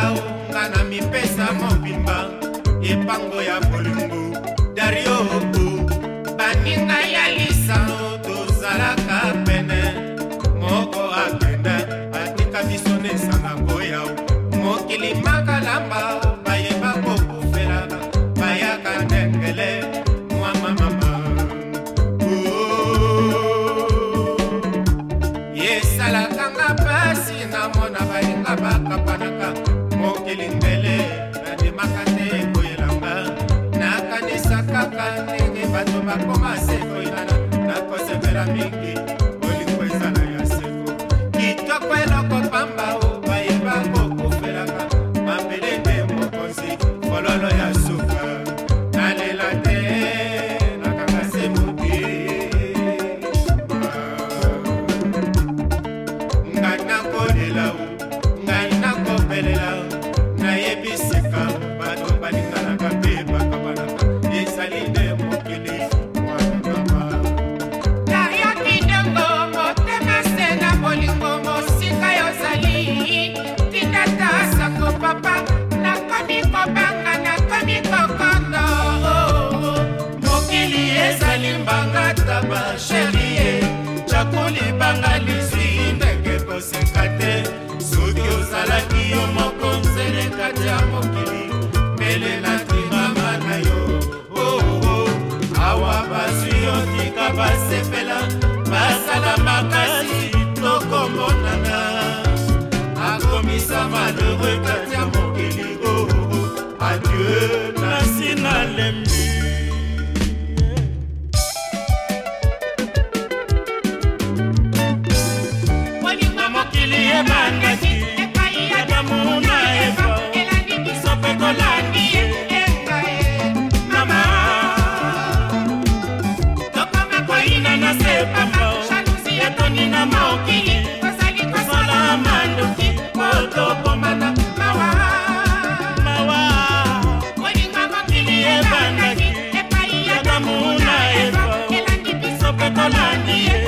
mata nga na mipesa mobimba epango ya bolingo dario va commencer. kati ya mokili mbele natingama na yo oo oh, oh, oh. awa bazwi yotika basepela basala makasi tokomonana akomisa malheureux kati ya mokili oo adieu nasi nalembi mokili ebandaki lokola nie